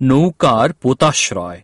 নৌকার পোতাশ্রয়।